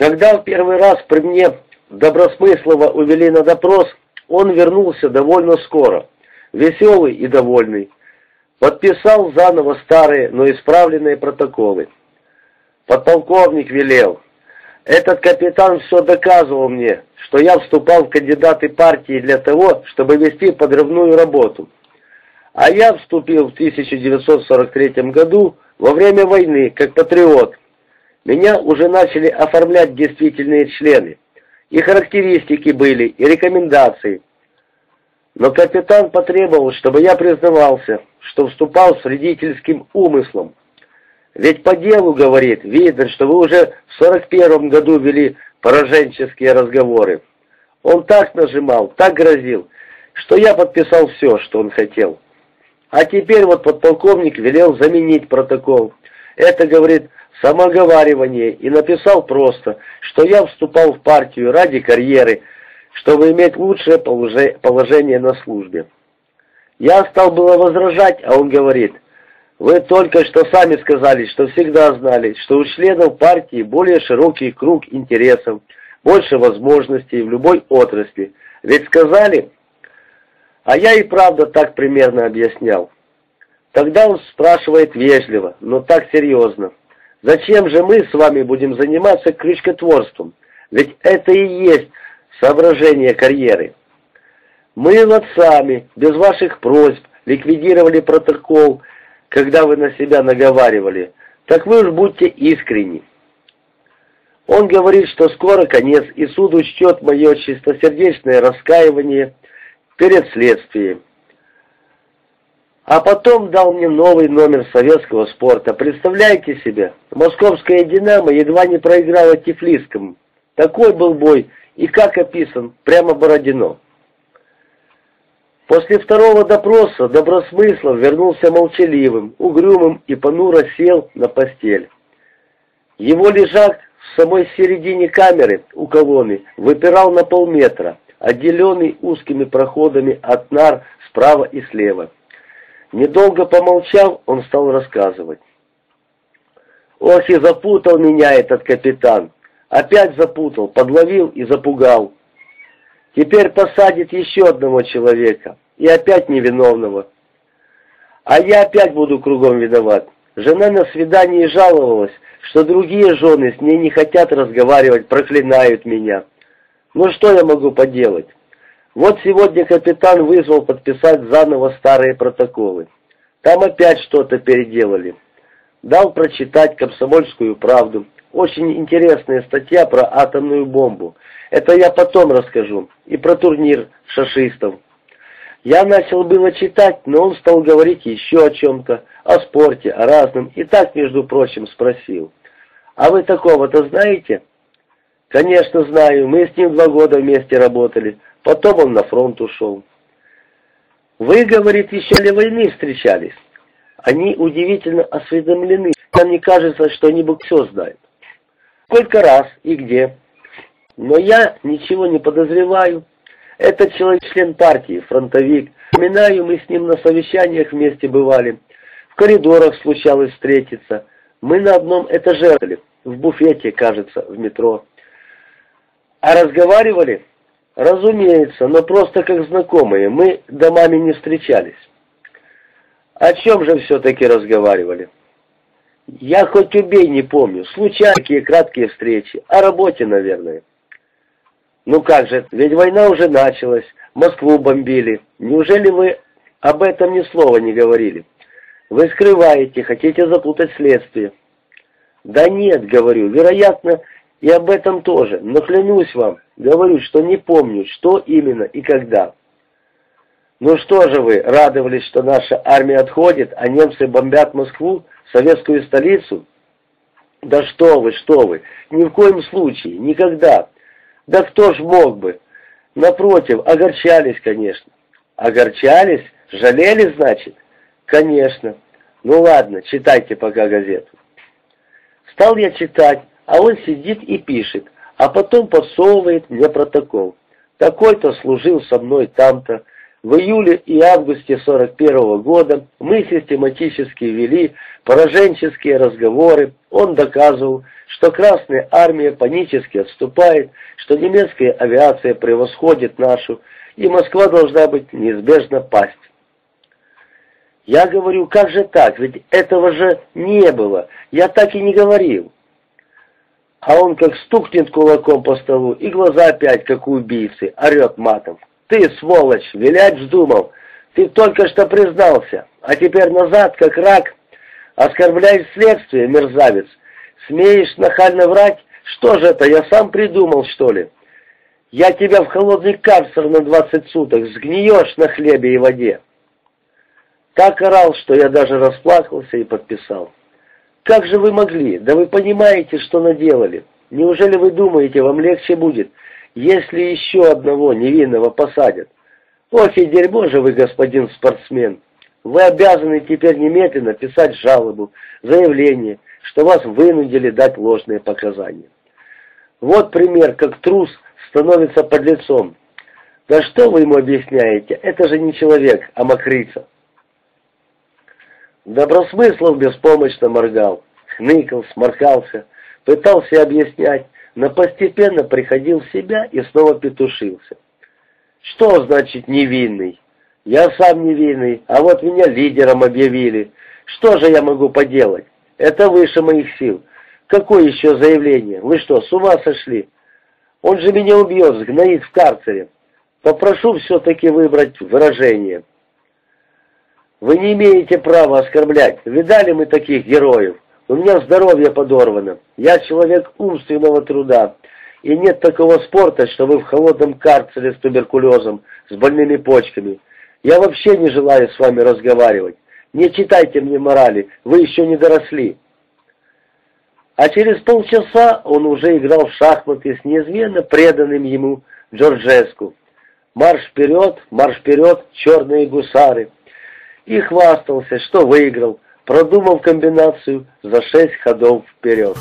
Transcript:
Когда в первый раз при мне Добросмыслова увели на допрос, он вернулся довольно скоро, веселый и довольный. Подписал заново старые, но исправленные протоколы. Подполковник велел. Этот капитан все доказывал мне, что я вступал в кандидаты партии для того, чтобы вести подрывную работу. А я вступил в 1943 году во время войны как патриот. Меня уже начали оформлять действительные члены. И характеристики были, и рекомендации. Но капитан потребовал, чтобы я признавался, что вступал с вредительским умыслом. Ведь по делу, говорит, видно, что вы уже в сорок первом году вели пораженческие разговоры. Он так нажимал, так грозил, что я подписал все, что он хотел. А теперь вот подполковник велел заменить протокол. Это, говорит, самоговаривание, и написал просто, что я вступал в партию ради карьеры, чтобы иметь лучшее положение на службе. Я стал было возражать, а он говорит, вы только что сами сказали, что всегда знали, что у членов партии более широкий круг интересов, больше возможностей в любой отрасли. Ведь сказали, а я и правда так примерно объяснял. Тогда он спрашивает вежливо, но так серьезно. Зачем же мы с вами будем заниматься крючкотворством? Ведь это и есть соображение карьеры. Мы вот сами, без ваших просьб, ликвидировали протокол, когда вы на себя наговаривали. Так вы уж будьте искренни. Он говорит, что скоро конец, и суд учтет мое чистосердечное раскаивание перед следствием. А потом дал мне новый номер советского спорта. Представляете себе, московская «Динамо» едва не проиграла Тифлисскому. Такой был бой, и как описан, прямо Бородино. После второго допроса Добросмыслов вернулся молчаливым, угрюмым и понуро сел на постель. Его лежак в самой середине камеры у колонны выпирал на полметра, отделенный узкими проходами от нар справа и слева. Недолго помолчав, он стал рассказывать. «Ох и запутал меня этот капитан! Опять запутал, подловил и запугал. Теперь посадит еще одного человека, и опять невиновного. А я опять буду кругом виноват. Жена на свидании жаловалась, что другие жены с ней не хотят разговаривать, проклинают меня. Ну что я могу поделать? Вот сегодня капитан вызвал подписать заново старые протоколы. Там опять что-то переделали. Дал прочитать комсомольскую правду. Очень интересная статья про атомную бомбу. Это я потом расскажу. И про турнир шашистов. Я начал было читать, но он стал говорить еще о чем-то, о спорте, о разном, и так, между прочим, спросил. «А вы такого-то знаете?» «Конечно знаю, мы с ним два года вместе работали. Потом он на фронт ушел. Вы, говорит, еще ли войны встречались? Они удивительно осведомлены. Нам не кажется, что они бы все знают. Сколько раз и где? Но я ничего не подозреваю. Этот человек член партии, фронтовик. Вспоминаю, мы с ним на совещаниях вместе бывали. В коридорах случалось встретиться. Мы на одном этаже в буфете, кажется, в метро. А разговаривали Разумеется, но просто как знакомые, мы домами не встречались. О чем же все-таки разговаривали? Я хоть убей не помню, случайные такие краткие встречи, о работе, наверное. Ну как же, ведь война уже началась, Москву бомбили. Неужели вы об этом ни слова не говорили? Вы скрываете, хотите запутать следствие. Да нет, говорю, вероятно, и об этом тоже, но клянусь вам, говорю, что не помню, что именно и когда. Ну что же вы, радовались, что наша армия отходит, а немцы бомбят Москву, советскую столицу? Да что вы, что вы, ни в коем случае, никогда. Да кто ж мог бы? Напротив, огорчались, конечно. Огорчались? Жалели, значит? Конечно. Ну ладно, читайте пока газету. Стал я читать, а он сидит и пишет, а потом подсовывает мне протокол. Такой-то служил со мной там-то, В июле и августе 41 -го года мы систематически вели пораженческие разговоры. Он доказывал, что Красная Армия панически отступает, что немецкая авиация превосходит нашу, и Москва должна быть неизбежно пасть. Я говорю, как же так, ведь этого же не было, я так и не говорил. А он как стукнет кулаком по столу, и глаза опять, как у убийцы, орет матом. Ты, сволочь, вилять вздумал. Ты только что признался, а теперь назад, как рак. Оскорбляешь следствие, мерзавец. Смеешь нахально врать? Что же это, я сам придумал, что ли? Я тебя в холодный карцер на двадцать суток, сгниешь на хлебе и воде. Так орал, что я даже расплакался и подписал. Как же вы могли? Да вы понимаете, что наделали. Неужели вы думаете, вам легче будет, если еще одного невинного посадят. Ох и дерьмо же вы, господин спортсмен. Вы обязаны теперь немедленно писать жалобу, заявление, что вас вынудили дать ложные показания. Вот пример, как трус становится подлецом. Да что вы ему объясняете? Это же не человек, а мокрица. Добросмыслов беспомощно моргал, хныкал, сморкался, пытался объяснять, но постепенно приходил в себя и снова петушился. Что значит невинный? Я сам невинный, а вот меня лидером объявили. Что же я могу поделать? Это выше моих сил. Какое еще заявление? Вы что, с ума сошли? Он же меня убьет, сгноит в карцере. Попрошу все-таки выбрать выражение. Вы не имеете права оскорблять. Видали мы таких героев? У меня здоровье подорвано. Я человек умственного труда. И нет такого спорта, что вы в холодном карцере с туберкулезом, с больными почками. Я вообще не желаю с вами разговаривать. Не читайте мне морали, вы еще не доросли. А через полчаса он уже играл в шахматы с неизменно преданным ему Джорджеску. Марш вперед, марш вперед, черные гусары. И хвастался, что выиграл, продумав комбинацию за шесть ходов вперед.